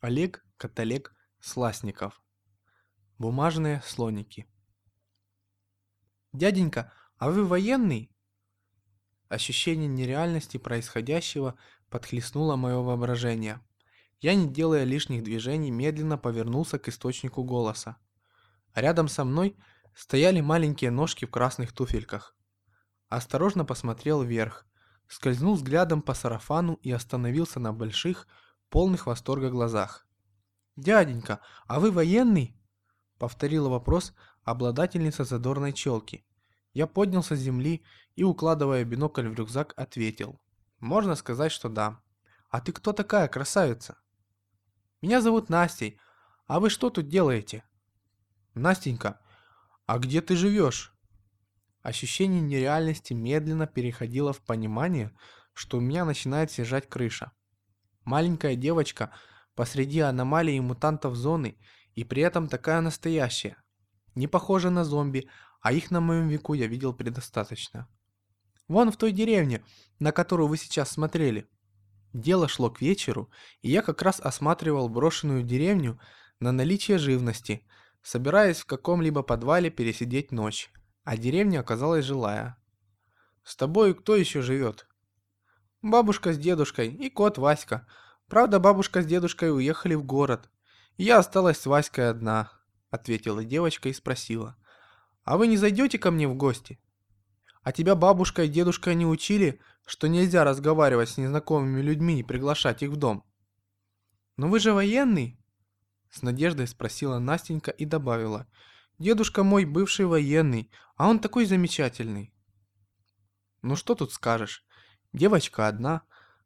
Олег Каталег Сласников. Бумажные слоники. «Дяденька, а вы военный?» Ощущение нереальности происходящего подхлестнуло мое воображение. Я, не делая лишних движений, медленно повернулся к источнику голоса. А рядом со мной стояли маленькие ножки в красных туфельках. Осторожно посмотрел вверх, скользнул взглядом по сарафану и остановился на больших, полных восторга глазах. «Дяденька, а вы военный?» Повторила вопрос обладательница задорной челки. Я поднялся с земли и, укладывая бинокль в рюкзак, ответил. «Можно сказать, что да. А ты кто такая, красавица?» «Меня зовут Настей. А вы что тут делаете?» «Настенька, а где ты живешь?» Ощущение нереальности медленно переходило в понимание, что у меня начинает съезжать крыша. Маленькая девочка посреди аномалии мутантов зоны и при этом такая настоящая. Не похожа на зомби, а их на моем веку я видел предостаточно. Вон в той деревне, на которую вы сейчас смотрели. Дело шло к вечеру, и я как раз осматривал брошенную деревню на наличие живности, собираясь в каком-либо подвале пересидеть ночь, а деревня оказалась жилая. «С тобой кто еще живет?» Бабушка с дедушкой и кот Васька. Правда, бабушка с дедушкой уехали в город. Я осталась с Васькой одна, ответила девочка и спросила. А вы не зайдете ко мне в гости? А тебя бабушка и дедушка не учили, что нельзя разговаривать с незнакомыми людьми и приглашать их в дом? Но вы же военный? С надеждой спросила Настенька и добавила. Дедушка мой бывший военный, а он такой замечательный. Ну что тут скажешь? Девочка одна,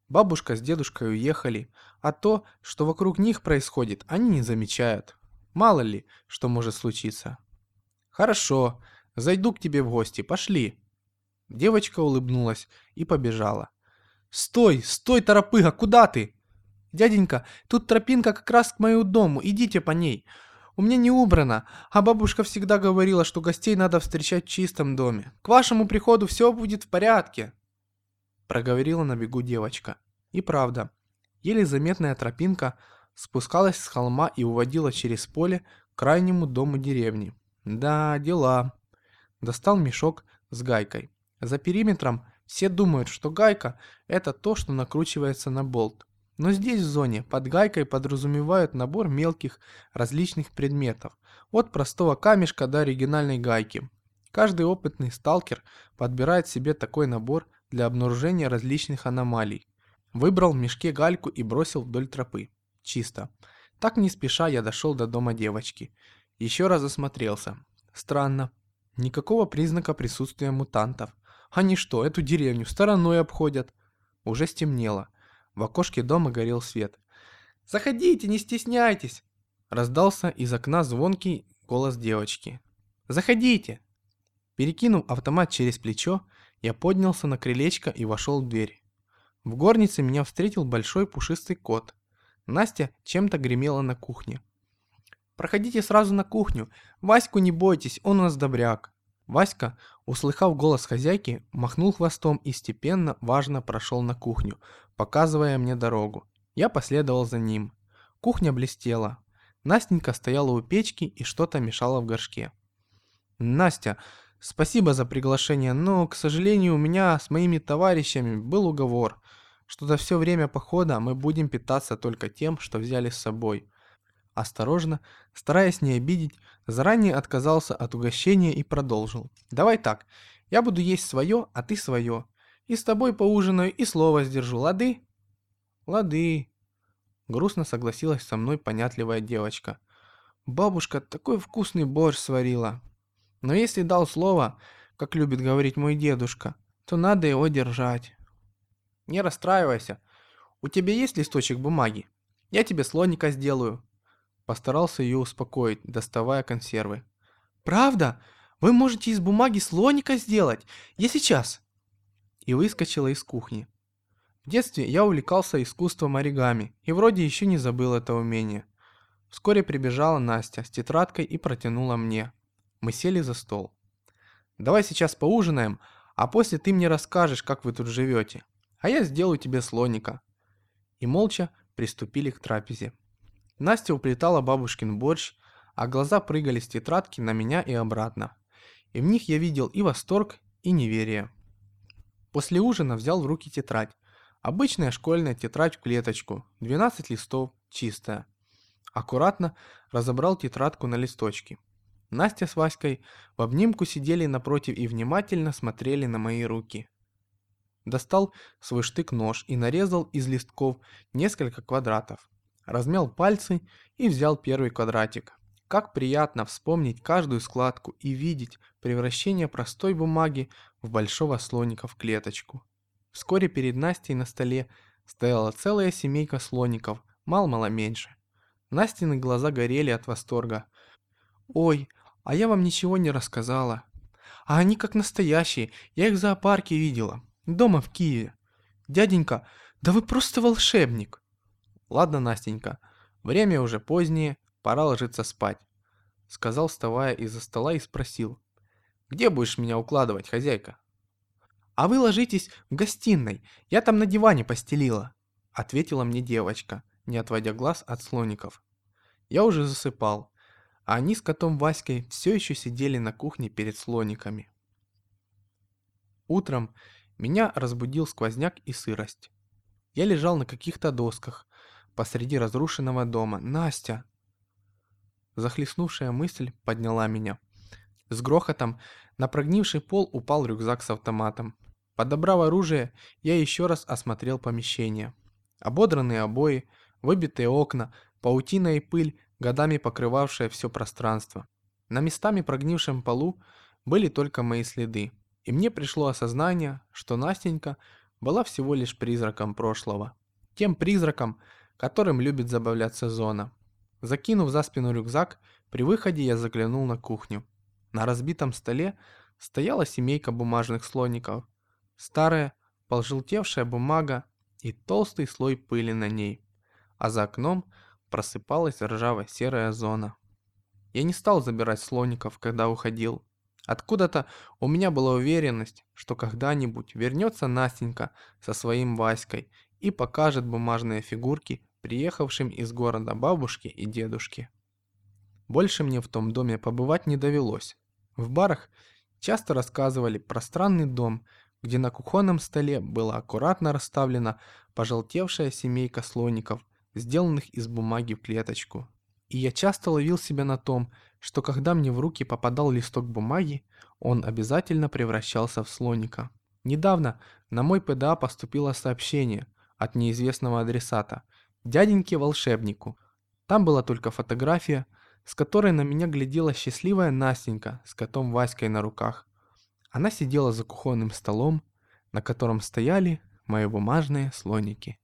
бабушка с дедушкой уехали, а то, что вокруг них происходит, они не замечают. Мало ли, что может случиться. Хорошо, зайду к тебе в гости, пошли. Девочка улыбнулась и побежала. Стой, стой, торопыга, куда ты? Дяденька, тут тропинка как раз к моему дому, идите по ней. У меня не убрано, а бабушка всегда говорила, что гостей надо встречать в чистом доме. К вашему приходу все будет в порядке проговорила на бегу девочка. И правда, еле заметная тропинка спускалась с холма и уводила через поле к крайнему дому деревни. Да, дела. Достал мешок с гайкой. За периметром все думают, что гайка – это то, что накручивается на болт. Но здесь в зоне под гайкой подразумевают набор мелких различных предметов. От простого камешка до оригинальной гайки. Каждый опытный сталкер подбирает себе такой набор для обнаружения различных аномалий. Выбрал в мешке гальку и бросил вдоль тропы. Чисто. Так не спеша я дошел до дома девочки. Еще раз осмотрелся. Странно. Никакого признака присутствия мутантов. Они что, эту деревню стороной обходят? Уже стемнело. В окошке дома горел свет. «Заходите, не стесняйтесь!» Раздался из окна звонкий голос девочки. «Заходите!» Перекинув автомат через плечо, я поднялся на крылечко и вошел в дверь. В горнице меня встретил большой пушистый кот. Настя чем-то гремела на кухне. «Проходите сразу на кухню. Ваську не бойтесь, он у нас добряк». Васька, услыхав голос хозяйки, махнул хвостом и степенно, важно прошел на кухню, показывая мне дорогу. Я последовал за ним. Кухня блестела. Настенька стояла у печки и что-то мешала в горшке. «Настя, Спасибо за приглашение, но, к сожалению, у меня с моими товарищами был уговор, что за все время похода мы будем питаться только тем, что взяли с собой. Осторожно, стараясь не обидеть, заранее отказался от угощения и продолжил. Давай так, я буду есть свое, а ты свое. И с тобой поужинаю, и слово сдержу, лады? Лады. Грустно согласилась со мной понятливая девочка. Бабушка такой вкусный борщ сварила. Но если дал слово, как любит говорить мой дедушка, то надо его держать. Не расстраивайся. У тебя есть листочек бумаги? Я тебе слоника сделаю. Постарался ее успокоить, доставая консервы. Правда? Вы можете из бумаги слоника сделать? Я сейчас. И выскочила из кухни. В детстве я увлекался искусством оригами и вроде еще не забыл это умение. Вскоре прибежала Настя с тетрадкой и протянула мне. Мы сели за стол. «Давай сейчас поужинаем, а после ты мне расскажешь, как вы тут живете, а я сделаю тебе слоника». И молча приступили к трапезе. Настя уплетала бабушкин борщ, а глаза прыгали с тетрадки на меня и обратно. И в них я видел и восторг, и неверие. После ужина взял в руки тетрадь. Обычная школьная тетрадь в клеточку, 12 листов, чистая. Аккуратно разобрал тетрадку на листочки. Настя с Васькой в обнимку сидели напротив и внимательно смотрели на мои руки. Достал свой штык-нож и нарезал из листков несколько квадратов. Размял пальцы и взял первый квадратик. Как приятно вспомнить каждую складку и видеть превращение простой бумаги в большого слоника в клеточку. Вскоре перед Настей на столе стояла целая семейка слоников, мал-мало меньше. Настины глаза горели от восторга. «Ой, а я вам ничего не рассказала. А они как настоящие, я их в зоопарке видела, дома в Киеве. Дяденька, да вы просто волшебник!» «Ладно, Настенька, время уже позднее, Пора ложиться спать. Сказал, вставая из-за стола и спросил. Где будешь меня укладывать, хозяйка? А вы ложитесь в гостиной, я там на диване постелила. Ответила мне девочка, не отводя глаз от слоников. Я уже засыпал, а они с котом Васькой все еще сидели на кухне перед слониками. Утром меня разбудил сквозняк и сырость. Я лежал на каких-то досках посреди разрушенного дома. «Настя!» Захлестнувшая мысль подняла меня. С грохотом на прогнивший пол упал рюкзак с автоматом. Подобрав оружие, я еще раз осмотрел помещение. Ободранные обои, выбитые окна, паутина и пыль, годами покрывавшая все пространство. На местами прогнившем полу были только мои следы. И мне пришло осознание, что Настенька была всего лишь призраком прошлого. Тем призраком, которым любит забавляться Зона. Закинув за спину рюкзак, при выходе я заглянул на кухню. На разбитом столе стояла семейка бумажных слоников. Старая, полжелтевшая бумага и толстый слой пыли на ней. А за окном просыпалась ржаво-серая зона. Я не стал забирать слоников, когда уходил. Откуда-то у меня была уверенность, что когда-нибудь вернется Настенька со своим Васькой и покажет бумажные фигурки приехавшим из города бабушке и дедушке. Больше мне в том доме побывать не довелось. В барах часто рассказывали про странный дом, где на кухонном столе была аккуратно расставлена пожелтевшая семейка слоников, сделанных из бумаги в клеточку. И я часто ловил себя на том, что когда мне в руки попадал листок бумаги, он обязательно превращался в слоника. Недавно на мой ПДА поступило сообщение от неизвестного адресата, дяденьке-волшебнику. Там была только фотография, с которой на меня глядела счастливая Настенька с котом Васькой на руках. Она сидела за кухонным столом, на котором стояли мои бумажные слоники.